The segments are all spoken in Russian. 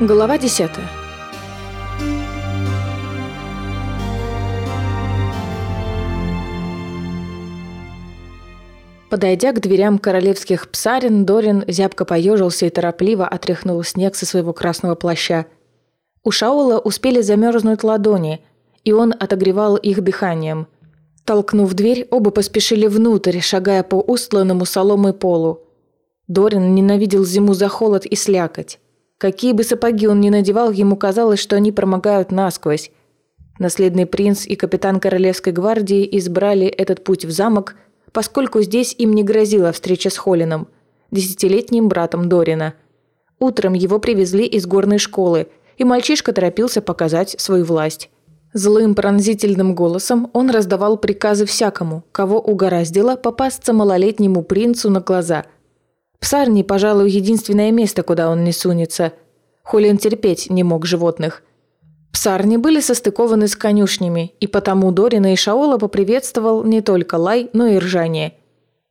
Глава 10 Подойдя к дверям королевских псарин, Дорин зябко поежился и торопливо отряхнул снег со своего красного плаща. У Шаула успели замерзнуть ладони, и он отогревал их дыханием. Толкнув дверь, оба поспешили внутрь, шагая по устланному соломой полу. Дорин ненавидел зиму за холод и слякоть. Какие бы сапоги он ни надевал, ему казалось, что они промокают насквозь. Наследный принц и капитан Королевской гвардии избрали этот путь в замок, поскольку здесь им не грозила встреча с Холином, десятилетним братом Дорина. Утром его привезли из горной школы, и мальчишка торопился показать свою власть. Злым пронзительным голосом он раздавал приказы всякому, кого угораздило попасться малолетнему принцу на глаза – Псарни, пожалуй, единственное место, куда он не сунется. Холин терпеть не мог животных. Псарни были состыкованы с конюшнями, и потому Дорина и Шаола поприветствовал не только лай, но и ржание.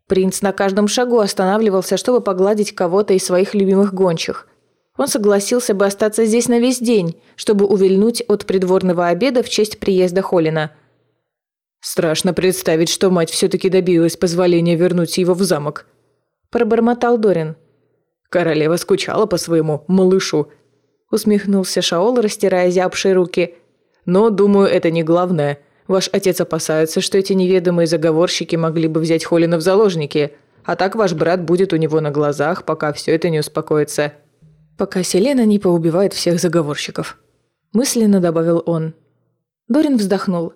Принц на каждом шагу останавливался, чтобы погладить кого-то из своих любимых гончих. Он согласился бы остаться здесь на весь день, чтобы увильнуть от придворного обеда в честь приезда Холина. Страшно представить, что мать все-таки добилась позволения вернуть его в замок –– пробормотал Дорин. «Королева скучала по своему малышу», – усмехнулся Шаол, растирая зябшие руки. «Но, думаю, это не главное. Ваш отец опасается, что эти неведомые заговорщики могли бы взять Холина в заложники, а так ваш брат будет у него на глазах, пока все это не успокоится». «Пока Селена не поубивает всех заговорщиков», – мысленно добавил он. Дорин вздохнул.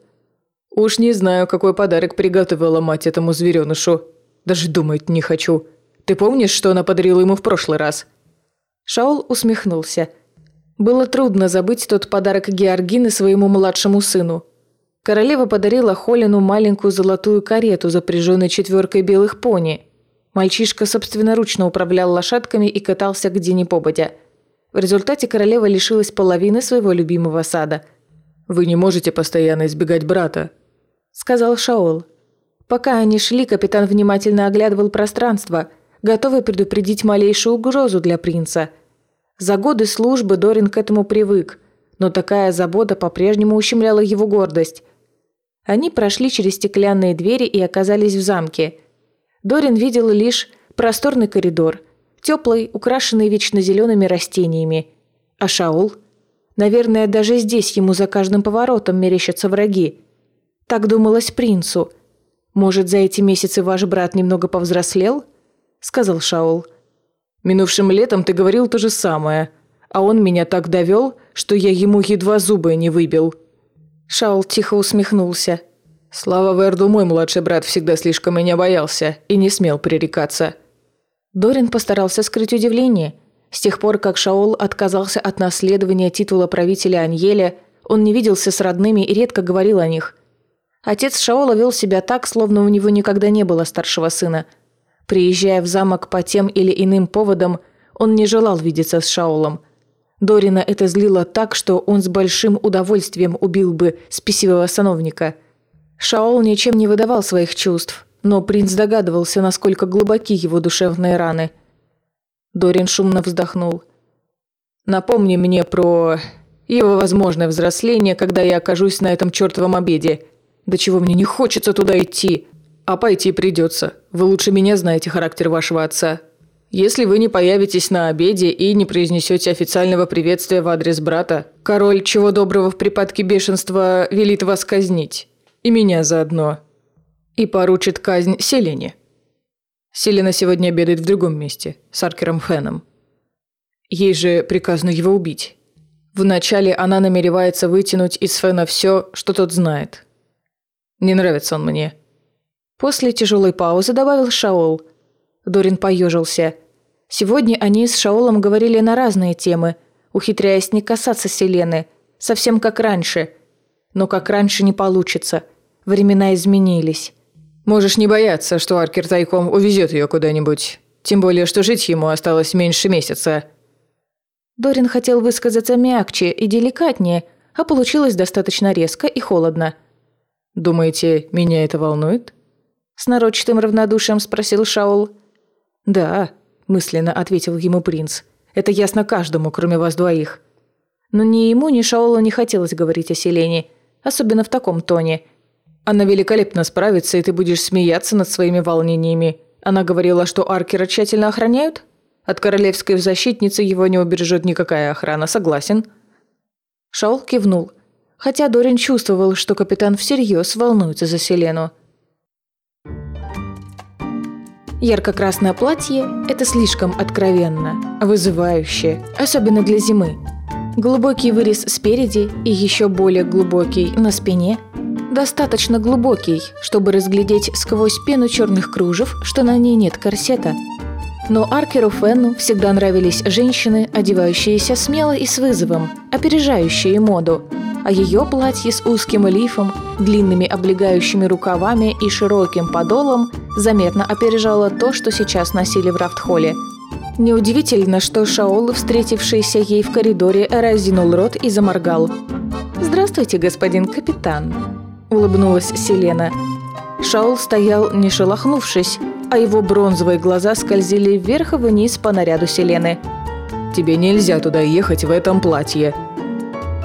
«Уж не знаю, какой подарок приготовила мать этому зверенышу. Даже думать не хочу. Ты помнишь, что она подарила ему в прошлый раз?» Шаул усмехнулся. Было трудно забыть тот подарок Георгины своему младшему сыну. Королева подарила Холину маленькую золотую карету, запряженную четверкой белых пони. Мальчишка собственноручно управлял лошадками и катался где ни попадя. В результате королева лишилась половины своего любимого сада. «Вы не можете постоянно избегать брата», – сказал Шаол. Пока они шли, капитан внимательно оглядывал пространство – готовый предупредить малейшую угрозу для принца. За годы службы Дорин к этому привык, но такая забота по-прежнему ущемляла его гордость. Они прошли через стеклянные двери и оказались в замке. Дорин видел лишь просторный коридор, теплый, украшенный вечно зелеными растениями. А Шаул? Наверное, даже здесь ему за каждым поворотом мерещатся враги. Так думалось принцу. Может, за эти месяцы ваш брат немного повзрослел? Сказал Шаул. «Минувшим летом ты говорил то же самое, а он меня так довел, что я ему едва зубы не выбил». Шаул тихо усмехнулся. «Слава Верду, мой младший брат всегда слишком меня боялся и не смел пререкаться». Дорин постарался скрыть удивление. С тех пор, как Шаол отказался от наследования титула правителя Аньеля, он не виделся с родными и редко говорил о них. Отец Шаола вел себя так, словно у него никогда не было старшего сына – Приезжая в замок по тем или иным поводам, он не желал видеться с Шаолом. Дорина это злило так, что он с большим удовольствием убил бы спесивого сановника. Шаол ничем не выдавал своих чувств, но принц догадывался, насколько глубоки его душевные раны. Дорин шумно вздохнул. «Напомни мне про его возможное взросление, когда я окажусь на этом чертовом обеде. До чего мне не хочется туда идти!» А пойти придется. Вы лучше меня знаете характер вашего отца. Если вы не появитесь на обеде и не произнесете официального приветствия в адрес брата, король, чего доброго в припадке бешенства, велит вас казнить. И меня заодно. И поручит казнь Селине. Селена сегодня обедает в другом месте, с Аркером Хэном. Ей же приказано его убить. Вначале она намеревается вытянуть из Фена все, что тот знает. Не нравится он мне. После тяжелой паузы добавил Шаол. Дорин поежился. Сегодня они с Шаолом говорили на разные темы, ухитряясь не касаться Селены, совсем как раньше. Но как раньше не получится. Времена изменились. «Можешь не бояться, что Аркер тайком увезет ее куда-нибудь. Тем более, что жить ему осталось меньше месяца». Дорин хотел высказаться мягче и деликатнее, а получилось достаточно резко и холодно. «Думаете, меня это волнует?» С нарочатым равнодушием спросил Шаул. «Да», – мысленно ответил ему принц. Это ясно каждому, кроме вас двоих». Но ни ему, ни Шаолу не хотелось говорить о Селене, особенно в таком тоне. Она великолепно справится, и ты будешь смеяться над своими волнениями. Она говорила, что Аркера тщательно охраняют? От королевской защитницы его не убережет никакая охрана, согласен?» Шаол кивнул, хотя Дорин чувствовал, что капитан всерьез волнуется за Селену. Ярко-красное платье – это слишком откровенно, вызывающе, особенно для зимы. Глубокий вырез спереди и еще более глубокий на спине – достаточно глубокий, чтобы разглядеть сквозь пену черных кружев, что на ней нет корсета. Но Аркеру Фенну всегда нравились женщины, одевающиеся смело и с вызовом, опережающие моду. А ее платье с узким лифом, длинными облегающими рукавами и широким подолом заметно опережало то, что сейчас носили в Рафтхолле. Неудивительно, что Шаол, встретившийся ей в коридоре, разинул рот и заморгал. «Здравствуйте, господин капитан», улыбнулась Селена. Шаул стоял, не шелохнувшись, а его бронзовые глаза скользили вверх и вниз по наряду Селены. «Тебе нельзя туда ехать в этом платье».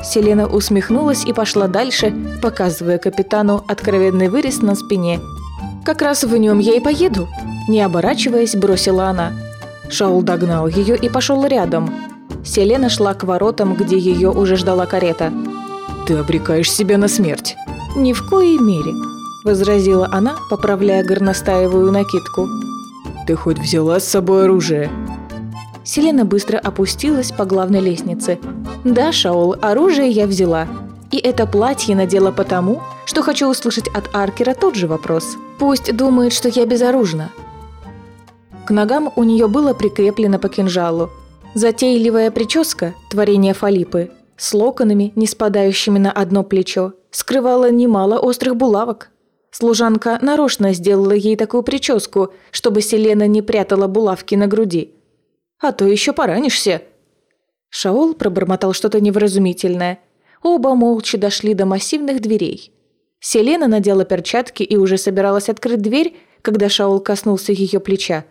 Селена усмехнулась и пошла дальше, показывая капитану откровенный вырез на спине. «Как раз в нем я и поеду», – не оборачиваясь, бросила она. Шаул догнал ее и пошел рядом. Селена шла к воротам, где ее уже ждала карета. «Ты обрекаешь себя на смерть», «Ни в коей мере», – возразила она, поправляя горностаевую накидку. «Ты хоть взяла с собой оружие?» Селена быстро опустилась по главной лестнице. «Да, Шаол, оружие я взяла. И это платье надела потому, что хочу услышать от Аркера тот же вопрос. Пусть думает, что я безоружна». К ногам у нее было прикреплено по кинжалу. Затейливая прическа, творение Фалипы, с локонами, не спадающими на одно плечо, скрывала немало острых булавок. Служанка нарочно сделала ей такую прическу, чтобы Селена не прятала булавки на груди. «А то еще поранишься!» Шаол пробормотал что-то невразумительное. Оба молча дошли до массивных дверей. Селена надела перчатки и уже собиралась открыть дверь, когда Шаол коснулся ее плеча.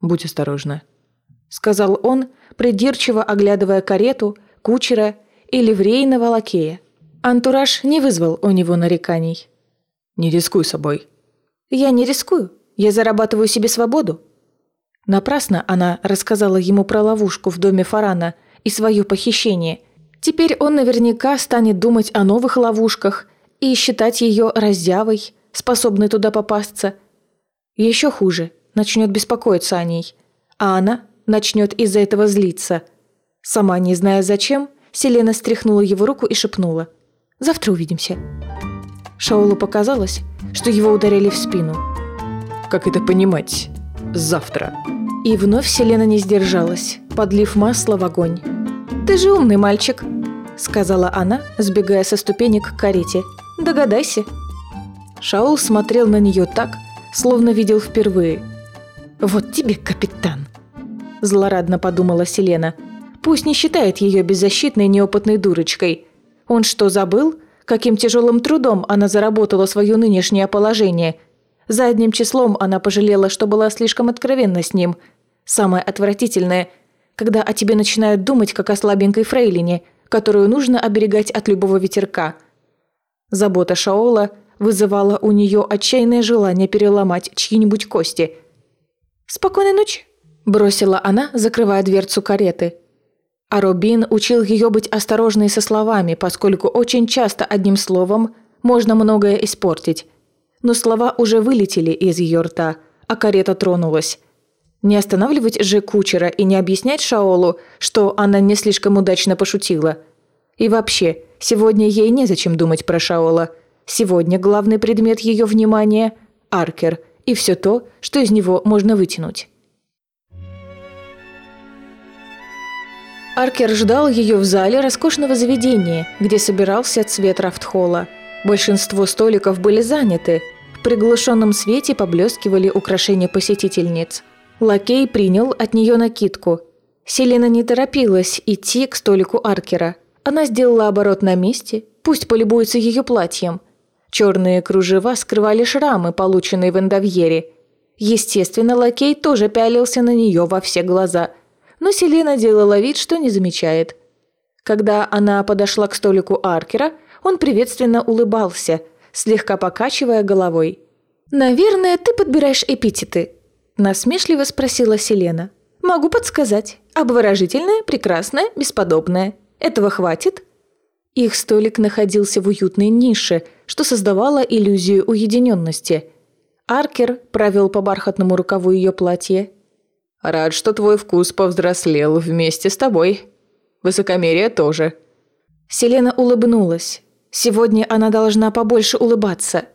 «Будь осторожна», — сказал он, придирчиво оглядывая карету, кучера и ливрейного лакея. Антураж не вызвал у него нареканий. «Не рискуй собой». «Я не рискую. Я зарабатываю себе свободу». Напрасно она рассказала ему про ловушку в доме Фарана и свое похищение. Теперь он наверняка станет думать о новых ловушках и считать ее раззявой, способной туда попасться. Еще хуже, начнет беспокоиться о ней, а она начнет из-за этого злиться. Сама не зная зачем, Селена стряхнула его руку и шепнула – Завтра увидимся». Шаулу показалось, что его ударили в спину. «Как это понимать? Завтра?» И вновь Селена не сдержалась, подлив масло в огонь. «Ты же умный мальчик», — сказала она, сбегая со ступенек к карете. «Догадайся». Шаул смотрел на нее так, словно видел впервые. «Вот тебе, капитан!» – злорадно подумала Селена. «Пусть не считает ее беззащитной неопытной дурочкой, он что, забыл? Каким тяжелым трудом она заработала свое нынешнее положение? Задним числом она пожалела, что была слишком откровенна с ним. Самое отвратительное, когда о тебе начинают думать, как о слабенькой фрейлине, которую нужно оберегать от любого ветерка. Забота Шаола вызывала у нее отчаянное желание переломать чьи-нибудь кости. «Спокойной ночи», – бросила она, закрывая дверцу кареты – а Робин учил ее быть осторожной со словами, поскольку очень часто одним словом можно многое испортить. Но слова уже вылетели из ее рта, а карета тронулась. Не останавливать же кучера и не объяснять Шаолу, что она не слишком удачно пошутила. И вообще, сегодня ей незачем думать про Шаола. Сегодня главный предмет ее внимания – Аркер и все то, что из него можно вытянуть. Аркер ждал ее в зале роскошного заведения, где собирался цвет рафтхола. Большинство столиков были заняты. Приглушенном свете поблескивали украшения посетительниц. Лакей принял от нее накидку. Селена не торопилась идти к столику Аркера. Она сделала оборот на месте, пусть полюбуется ее платьем. Черные кружева скрывали шрамы, полученные в эндовьере. Естественно, лакей тоже пялился на нее во все глаза – но Селена делала вид, что не замечает. Когда она подошла к столику Аркера, он приветственно улыбался, слегка покачивая головой. «Наверное, ты подбираешь эпитеты», – насмешливо спросила Селена. «Могу подсказать. Обворожительное, прекрасное, бесподобное. Этого хватит?» Их столик находился в уютной нише, что создавало иллюзию уединенности. Аркер провел по бархатному рукаву ее платья. «Рад, что твой вкус повзрослел вместе с тобой. Высокомерие тоже». Селена улыбнулась. Сегодня она должна побольше улыбаться.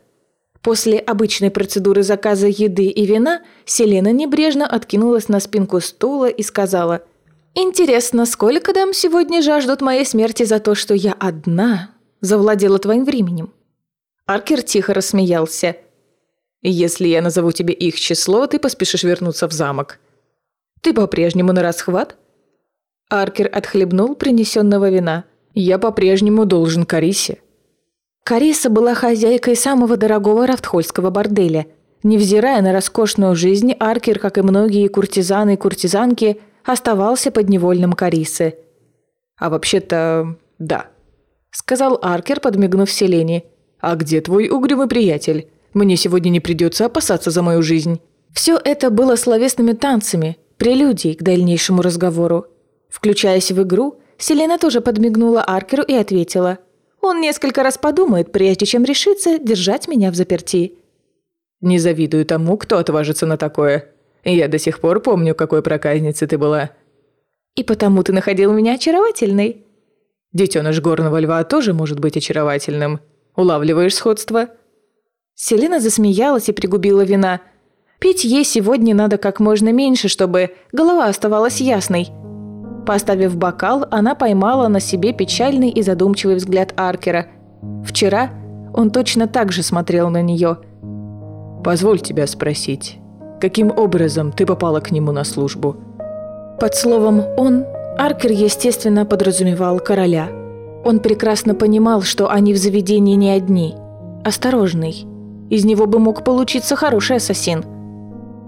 После обычной процедуры заказа еды и вина Селена небрежно откинулась на спинку стула и сказала – «Интересно, сколько дам сегодня жаждут моей смерти за то, что я одна завладела твоим временем?» Аркер тихо рассмеялся. «Если я назову тебе их число, ты поспешишь вернуться в замок. Ты по-прежнему на расхват?» Аркер отхлебнул принесенного вина. «Я по-прежнему должен Карисе». Кариса была хозяйкой самого дорогого рафтхольского борделя. Невзирая на роскошную жизнь, Аркер, как и многие куртизаны и куртизанки – оставался подневольным Карисы. «А вообще-то, да», — сказал Аркер, подмигнув Селене. «А где твой угрюмый приятель? Мне сегодня не придется опасаться за мою жизнь». Все это было словесными танцами, прелюдией к дальнейшему разговору. Включаясь в игру, Селена тоже подмигнула Аркеру и ответила. «Он несколько раз подумает, прежде чем решиться держать меня в заперти». «Не завидую тому, кто отважится на такое», я до сих пор помню, какой проказницей ты была. И потому ты находил меня очаровательной. Детеныш горного льва тоже может быть очаровательным. Улавливаешь сходство? Селена засмеялась и пригубила вина. Пить ей сегодня надо как можно меньше, чтобы голова оставалась ясной. Поставив бокал, она поймала на себе печальный и задумчивый взгляд Аркера. Вчера он точно так же смотрел на нее. «Позволь тебя спросить, Каким образом ты попала к нему на службу?» Под словом «он» Аркер, естественно, подразумевал короля. Он прекрасно понимал, что они в заведении не одни. Осторожный. Из него бы мог получиться хороший ассасин.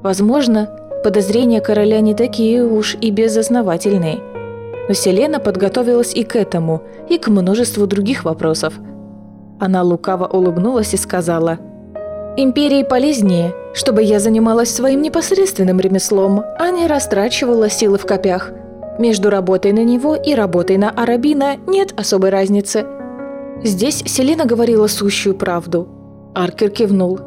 Возможно, подозрения короля не такие уж и безосновательные. Но Селена подготовилась и к этому, и к множеству других вопросов. Она лукаво улыбнулась и сказала – Империи полезнее, чтобы я занималась своим непосредственным ремеслом, а не растрачивала силы в копях. Между работой на него и работой на Арабина нет особой разницы. Здесь Селена говорила сущую правду. Аркер кивнул.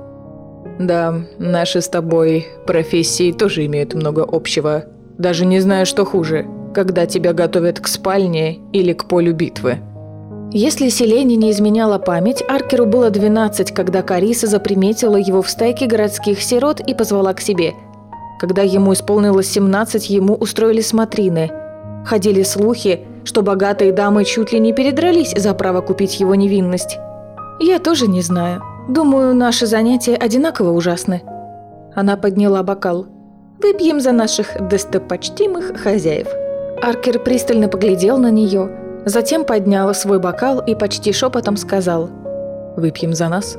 «Да, наши с тобой профессии тоже имеют много общего. Даже не знаю, что хуже, когда тебя готовят к спальне или к полю битвы». Если Селене не изменяла память, Аркеру было 12, когда Кариса заприметила его в стайке городских сирот и позвала к себе. Когда ему исполнилось 17, ему устроили смотрины. Ходили слухи, что богатые дамы чуть ли не передрались за право купить его невинность. Я тоже не знаю. Думаю, наши занятия одинаково ужасны. Она подняла бокал. «Выпьем за наших достопочтимых хозяев». Аркер пристально поглядел на нее – Затем поднял свой бокал и почти шепотом сказал «Выпьем за нас».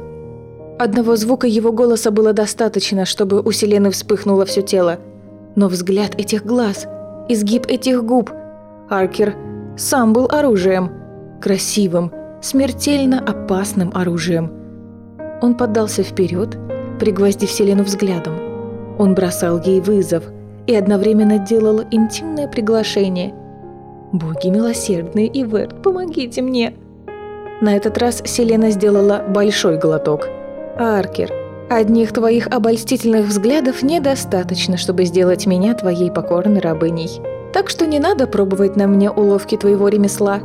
Одного звука его голоса было достаточно, чтобы у Селены вспыхнуло все тело. Но взгляд этих глаз, изгиб этих губ, Аркер сам был оружием. Красивым, смертельно опасным оружием. Он поддался вперед, пригвоздив Селену взглядом. Он бросал ей вызов и одновременно делал интимное приглашение – «Боги милосердные, Иверт, помогите мне!» На этот раз Селена сделала большой глоток. «Аркер, одних твоих обольстительных взглядов недостаточно, чтобы сделать меня твоей покорной рабыней. Так что не надо пробовать на мне уловки твоего ремесла».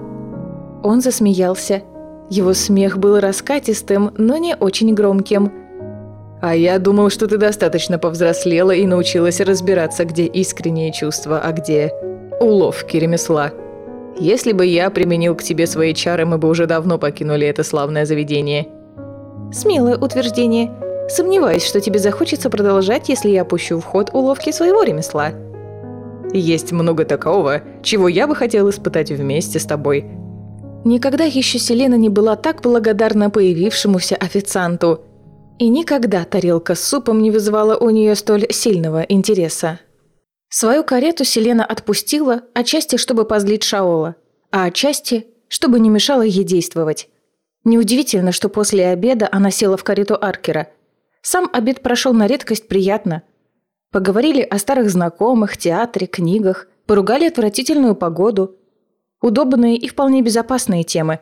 Он засмеялся. Его смех был раскатистым, но не очень громким. «А я думал, что ты достаточно повзрослела и научилась разбираться, где искренние чувства, а где уловки ремесла. Если бы я применил к тебе свои чары, мы бы уже давно покинули это славное заведение». «Смелое утверждение. Сомневаюсь, что тебе захочется продолжать, если я пущу в ход уловки своего ремесла». «Есть много такого, чего я бы хотел испытать вместе с тобой». Никогда еще Селена не была так благодарна появившемуся официанту. И никогда тарелка с супом не вызывала у нее столь сильного интереса. Свою карету Селена отпустила, отчасти, чтобы позлить Шаола, а отчасти, чтобы не мешало ей действовать. Неудивительно, что после обеда она села в карету Аркера. Сам обед прошел на редкость приятно. Поговорили о старых знакомых, театре, книгах, поругали отвратительную погоду. Удобные и вполне безопасные темы.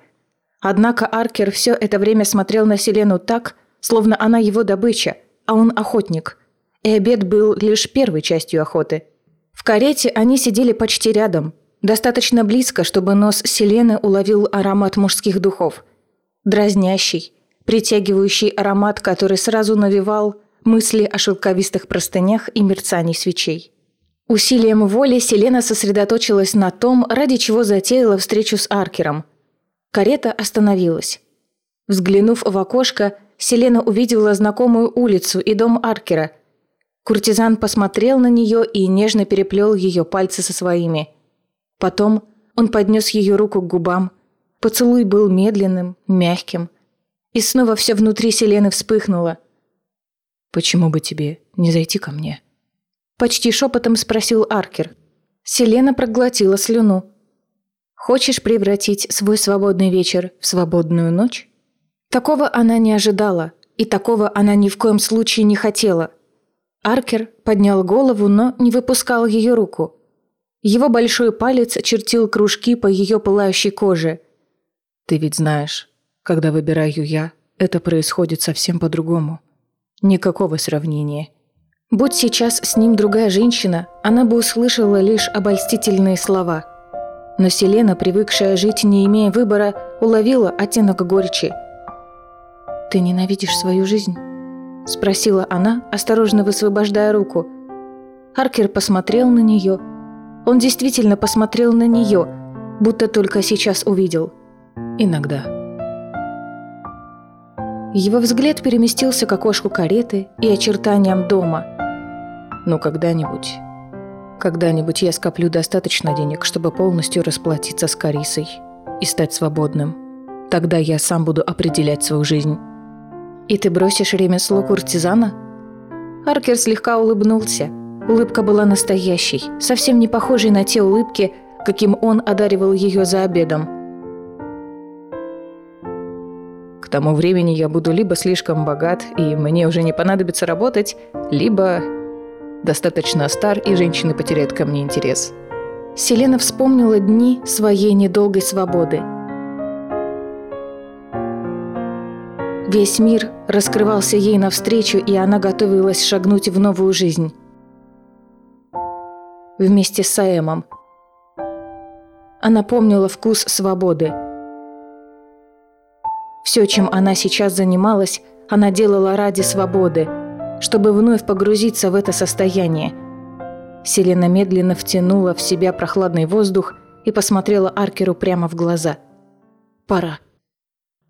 Однако Аркер все это время смотрел на Селену так, словно она его добыча, а он охотник. И обед был лишь первой частью охоты. В карете они сидели почти рядом, достаточно близко, чтобы нос Селены уловил аромат мужских духов – дразнящий, притягивающий аромат, который сразу навевал мысли о шелковистых простынях и мерцании свечей. Усилием воли Селена сосредоточилась на том, ради чего затеяла встречу с Аркером. Карета остановилась. Взглянув в окошко, Селена увидела знакомую улицу и дом Аркера. Куртизан посмотрел на нее и нежно переплел ее пальцы со своими. Потом он поднес ее руку к губам, Поцелуй был медленным, мягким. И снова все внутри Селены вспыхнуло. «Почему бы тебе не зайти ко мне?» Почти шепотом спросил Аркер. Селена проглотила слюну. «Хочешь превратить свой свободный вечер в свободную ночь?» Такого она не ожидала, и такого она ни в коем случае не хотела. Аркер поднял голову, но не выпускал ее руку. Его большой палец чертил кружки по ее пылающей коже – ты ведь знаешь, когда выбираю я, это происходит совсем по-другому. Никакого сравнения. Будь сейчас с ним другая женщина, она бы услышала лишь обольстительные слова. Но Селена, привыкшая жить, не имея выбора, уловила оттенок горечи. «Ты ненавидишь свою жизнь?» – спросила она, осторожно высвобождая руку. Аркер посмотрел на нее. Он действительно посмотрел на нее, будто только сейчас увидел – Иногда. Его взгляд переместился к окошку кареты и очертаниям дома. Но когда-нибудь... Когда-нибудь я скоплю достаточно денег, чтобы полностью расплатиться с Карисой и стать свободным. Тогда я сам буду определять свою жизнь. И ты бросишь ремесло куртизана? Аркер слегка улыбнулся. Улыбка была настоящей, совсем не похожей на те улыбки, каким он одаривал ее за обедом – К тому времени я буду либо слишком богат, и мне уже не понадобится работать, либо достаточно стар, и женщины потеряют ко мне интерес. Селена вспомнила дни своей недолгой свободы. Весь мир раскрывался ей навстречу, и она готовилась шагнуть в новую жизнь. Вместе с Саэмом. Она помнила вкус свободы – все, чем она сейчас занималась, она делала ради свободы, чтобы вновь погрузиться в это состояние. Селена медленно втянула в себя прохладный воздух и посмотрела Аркеру прямо в глаза. «Пора.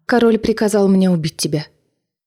Король приказал мне убить тебя».